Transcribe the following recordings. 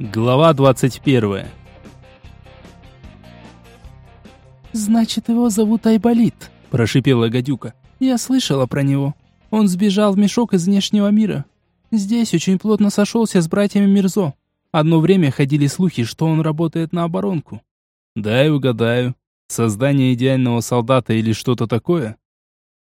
Глава 21. «Значит, его зовут Айболит», – прошипела гадюка. «Я слышала про него. Он сбежал в мешок из внешнего мира. Здесь очень плотно сошелся с братьями Мирзо. Одно время ходили слухи, что он работает на оборонку». «Дай угадаю. Создание идеального солдата или что-то такое?»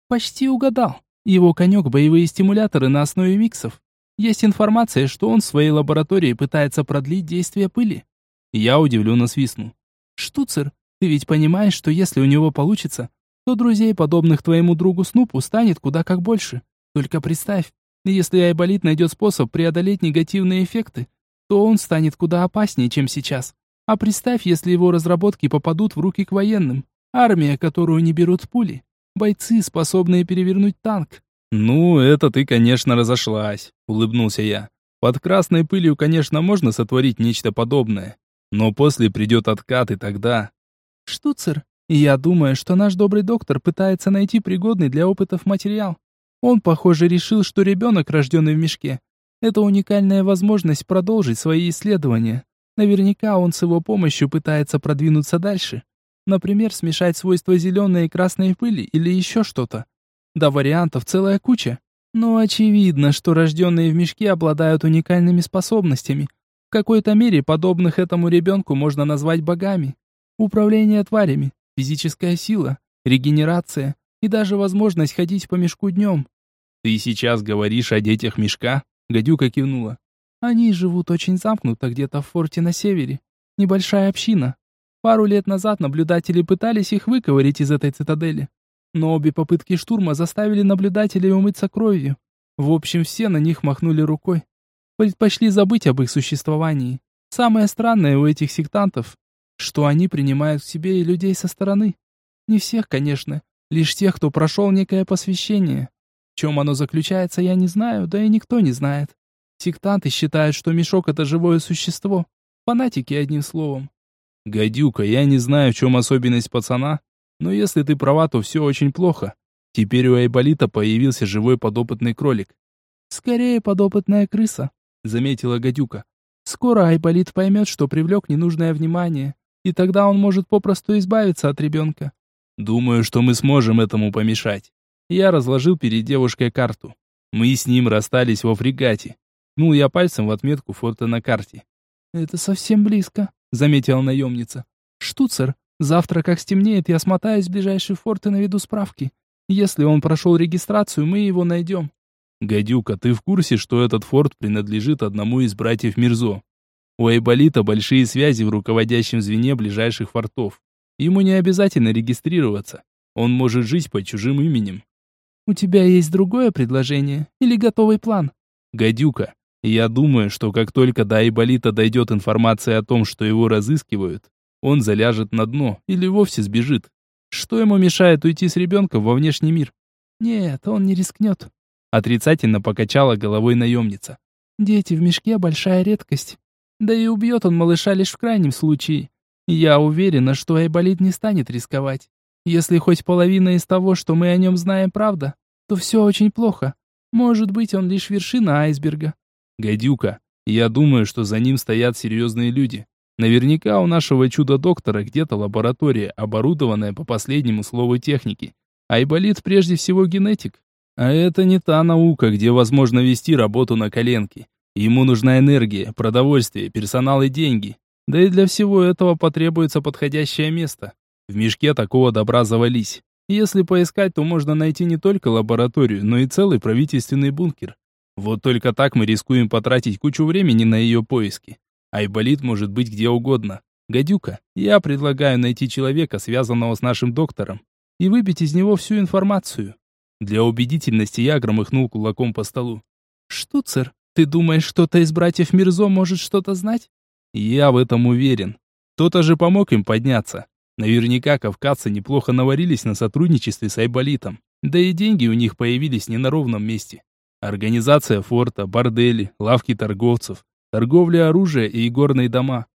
«Почти угадал. Его конек – боевые стимуляторы на основе миксов. Есть информация, что он в своей лаборатории пытается продлить действие пыли. Я удивленно свистнул. Штуцер, ты ведь понимаешь, что если у него получится, то друзей, подобных твоему другу Снупу, станет куда как больше. Только представь, если Айболит найдет способ преодолеть негативные эффекты, то он станет куда опаснее, чем сейчас. А представь, если его разработки попадут в руки к военным. Армия, которую не берут пули. Бойцы, способные перевернуть танк. «Ну, это ты, конечно, разошлась», — улыбнулся я. «Под красной пылью, конечно, можно сотворить нечто подобное. Но после придет откат, и тогда...» «Штуцер, я думаю, что наш добрый доктор пытается найти пригодный для опытов материал. Он, похоже, решил, что ребенок, рожденный в мешке, это уникальная возможность продолжить свои исследования. Наверняка он с его помощью пытается продвинуться дальше. Например, смешать свойства зеленой и красной пыли или еще что-то. Да вариантов целая куча. Но очевидно, что рожденные в мешке обладают уникальными способностями. В какой-то мере подобных этому ребенку можно назвать богами. Управление тварями, физическая сила, регенерация и даже возможность ходить по мешку днем. «Ты сейчас говоришь о детях мешка?» Гадюка кивнула. «Они живут очень замкнуто где-то в форте на севере. Небольшая община. Пару лет назад наблюдатели пытались их выковырить из этой цитадели. Но обе попытки штурма заставили наблюдателей умыться кровью. В общем, все на них махнули рукой. Предпочли забыть об их существовании. Самое странное у этих сектантов, что они принимают к себе и людей со стороны. Не всех, конечно, лишь тех, кто прошел некое посвящение. В чем оно заключается, я не знаю, да и никто не знает. Сектанты считают, что мешок — это живое существо. Фанатики, одним словом. «Гадюка, я не знаю, в чем особенность пацана, но если ты права, то все очень плохо. Теперь у Айболита появился живой подопытный кролик. «Скорее подопытная крыса», — заметила гадюка. «Скоро Айболит поймет, что привлек ненужное внимание, и тогда он может попросту избавиться от ребенка». «Думаю, что мы сможем этому помешать». Я разложил перед девушкой карту. Мы с ним расстались во фрегате. Ну, я пальцем в отметку форта на карте. «Это совсем близко», — заметила наемница. «Штуцер, Завтра, как стемнеет, я смотаюсь в ближайший форт и наведу справки. Если он прошел регистрацию, мы его найдем». «Гадюка, ты в курсе, что этот форт принадлежит одному из братьев Мирзо? У Айболита большие связи в руководящем звене ближайших фортов. Ему не обязательно регистрироваться. Он может жить под чужим именем». «У тебя есть другое предложение? Или готовый план?» «Гадюка, я думаю, что как только до Айболита дойдет информация о том, что его разыскивают, он заляжет на дно или вовсе сбежит. Что ему мешает уйти с ребенком во внешний мир? Нет, он не рискнет. Отрицательно покачала головой наемница. Дети в мешке большая редкость. Да и убьет он малыша лишь в крайнем случае. Я уверена, что Айболит не станет рисковать. Если хоть половина из того, что мы о нем знаем, правда, то все очень плохо. Может быть, он лишь вершина айсберга. Гадюка, я думаю, что за ним стоят серьезные люди. Наверняка у нашего чудо-доктора где-то лаборатория, оборудованная по последнему слову техники. Айболит прежде всего генетик. А это не та наука, где возможно вести работу на коленке. Ему нужна энергия, продовольствие, персонал и деньги. Да и для всего этого потребуется подходящее место. В мешке такого добра завались. Если поискать, то можно найти не только лабораторию, но и целый правительственный бункер. Вот только так мы рискуем потратить кучу времени на ее поиски. Айболит может быть где угодно. Гадюка, я предлагаю найти человека, связанного с нашим доктором, и выбить из него всю информацию. Для убедительности я громыхнул кулаком по столу. «Штуцер, ты думаешь, кто-то из братьев Мирзо может что-то знать?» «Я в этом уверен. Кто-то же помог им подняться. Наверняка кавказцы неплохо наварились на сотрудничестве с Айболитом. Да и деньги у них появились не на ровном месте. Организация форта, бордели, лавки торговцев, торговля оружия и игорные дома.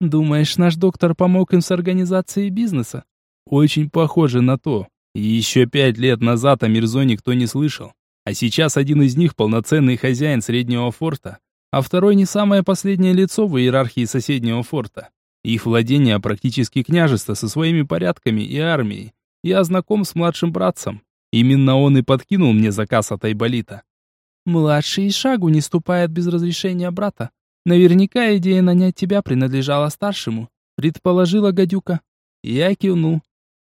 Думаешь, наш доктор помог им с организацией бизнеса? Очень похоже на то. И еще пять лет назад о Мирзо никто не слышал. А сейчас один из них полноценный хозяин среднего форта. а второй не самое последнее лицо в иерархии соседнего форта. Их владение практически княжество со своими порядками и армией. Я знаком с младшим братцем. Именно он и подкинул мне заказ от Айболита. Младший и шагу не ступает без разрешения брата. Наверняка идея нанять тебя принадлежала старшему, предположила гадюка. Я кивнул.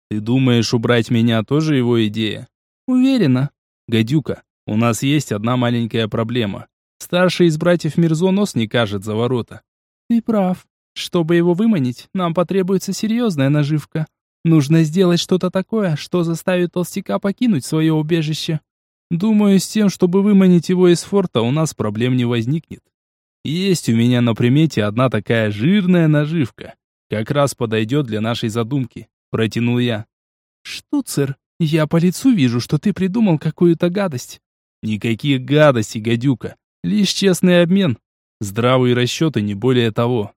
Ты думаешь, убрать меня тоже его идея? Уверена. Гадюка, у нас есть одна маленькая проблема. Старший из братьев Мирзо нос не кажет за ворота. Ты прав. Чтобы его выманить, нам потребуется серьезная наживка. Нужно сделать что-то такое, что заставит толстяка покинуть свое убежище. Думаю, с тем, чтобы выманить его из форта, у нас проблем не возникнет. Есть у меня на примете одна такая жирная наживка. Как раз подойдет для нашей задумки. Протянул я. Штуцер, я по лицу вижу, что ты придумал какую-то гадость. Никаких гадостей, гадюка. Лишь честный обмен. Здравые расчеты, не более того.